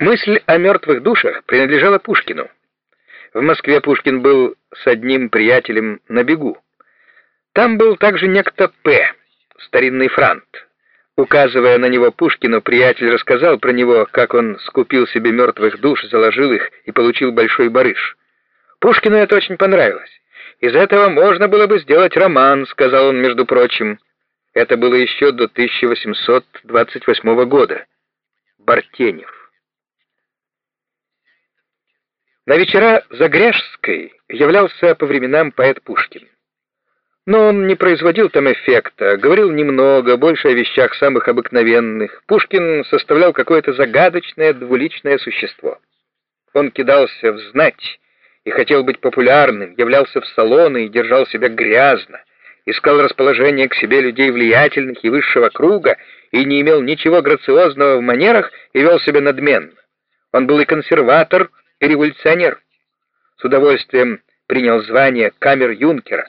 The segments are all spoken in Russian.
Мысль о мертвых душах принадлежала Пушкину. В Москве Пушкин был с одним приятелем на бегу. Там был также некто П., старинный франт. Указывая на него Пушкину, приятель рассказал про него, как он скупил себе мертвых душ, заложил их и получил большой барыш. Пушкину это очень понравилось. «Из этого можно было бы сделать роман», — сказал он, между прочим. Это было еще до 1828 года. Бартенев. На вечера Загряжской являлся по временам поэт Пушкин. Но он не производил там эффекта, говорил немного, больше о вещах самых обыкновенных. Пушкин составлял какое-то загадочное двуличное существо. Он кидался в знать и хотел быть популярным, являлся в салоны и держал себя грязно, искал расположение к себе людей влиятельных и высшего круга и не имел ничего грациозного в манерах и вел себя надменно. Он был и консерватор, и революционер. С удовольствием принял звание камер-юнкера,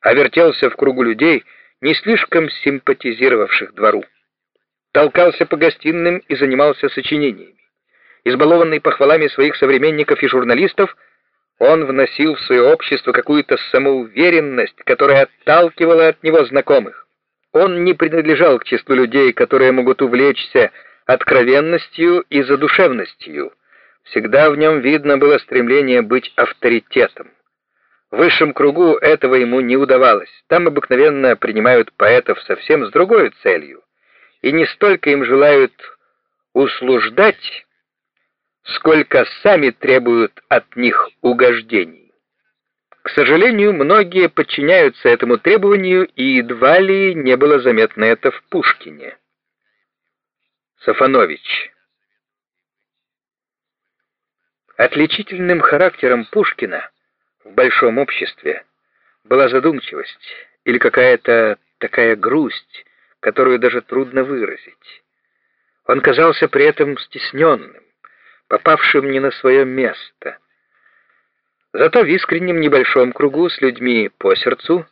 а вертелся в кругу людей, не слишком симпатизировавших двору. Толкался по гостиным и занимался сочинениями. Избалованный похвалами своих современников и журналистов, он вносил в свое общество какую-то самоуверенность, которая отталкивала от него знакомых. Он не принадлежал к числу людей, которые могут увлечься откровенностью и задушевностью, Всегда в нем видно было стремление быть авторитетом. В высшем кругу этого ему не удавалось. Там обыкновенно принимают поэтов совсем с другой целью, и не столько им желают услуждать, сколько сами требуют от них угождений. К сожалению, многие подчиняются этому требованию, и едва ли не было заметно это в Пушкине. Сафанович Отличительным характером Пушкина в большом обществе была задумчивость или какая-то такая грусть, которую даже трудно выразить. Он казался при этом стесненным, попавшим не на свое место. Зато в искреннем небольшом кругу с людьми по сердцу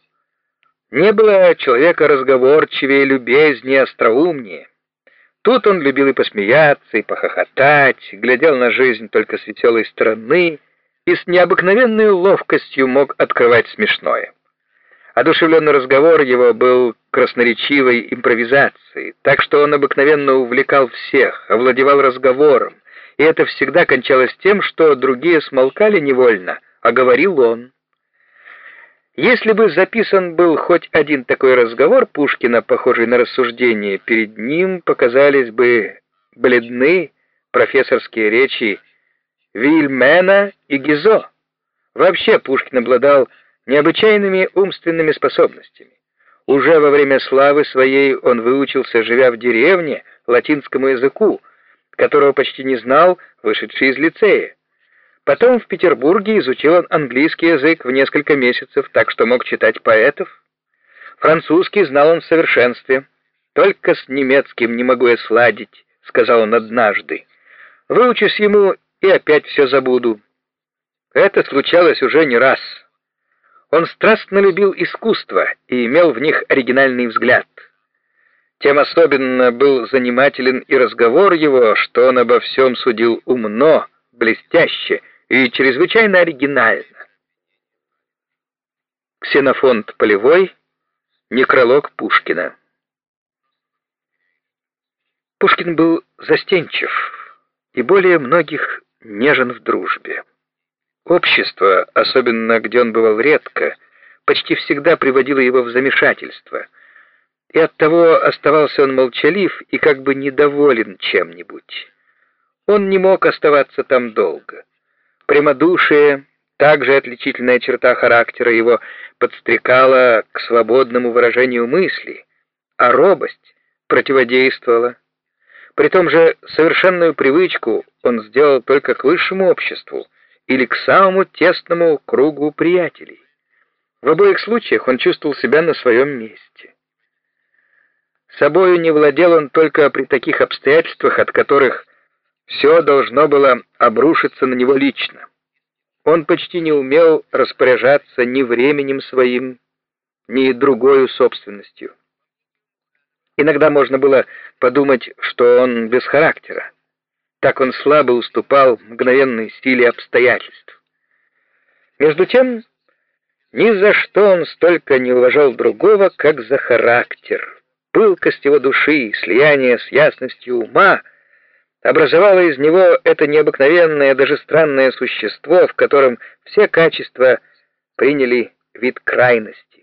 не было человека разговорчивее, любезнее, остроумнее. Тут он любил и посмеяться, и похохотать, глядел на жизнь только с веселой стороны и с необыкновенной ловкостью мог открывать смешное. Одушевленный разговор его был красноречивой импровизацией, так что он обыкновенно увлекал всех, овладевал разговором, и это всегда кончалось тем, что другие смолкали невольно, а говорил он. Если бы записан был хоть один такой разговор Пушкина, похожий на рассуждение, перед ним показались бы бледны профессорские речи Вильмена и Гизо. Вообще Пушкин обладал необычайными умственными способностями. Уже во время славы своей он выучился, живя в деревне, латинскому языку, которого почти не знал, вышедший из лицея. Потом в Петербурге изучил он английский язык в несколько месяцев, так что мог читать поэтов. Французский знал он в совершенстве. «Только с немецким не могу я сладить», — сказал он однажды. «Выучусь ему и опять все забуду». Это случалось уже не раз. Он страстно любил искусство и имел в них оригинальный взгляд. Тем особенно был занимателен и разговор его, что он обо всем судил умно, блестяще, и чрезвычайно оригинально. Ксенофонт Полевой, некролог Пушкина. Пушкин был застенчив и более многих нежен в дружбе. Общество, особенно где он бывал редко, почти всегда приводило его в замешательство, и оттого оставался он молчалив и как бы недоволен чем-нибудь. Он не мог оставаться там долго. Прямодушие, также отличительная черта характера его, подстрекала к свободному выражению мысли, а робость противодействовала. При том же совершенную привычку он сделал только к высшему обществу или к самому тесному кругу приятелей. В обоих случаях он чувствовал себя на своем месте. Собою не владел он только при таких обстоятельствах, от которых все должно было обрушиться на него лично. Он почти не умел распоряжаться ни временем своим, ни другой собственностью. Иногда можно было подумать, что он без характера. Так он слабо уступал мгновенной силе обстоятельств. Между тем, ни за что он столько не уважал другого, как за характер. Пылкость его души, слияние с ясностью ума образовало из него это необыкновенное, даже странное существо, в котором все качества приняли вид крайности.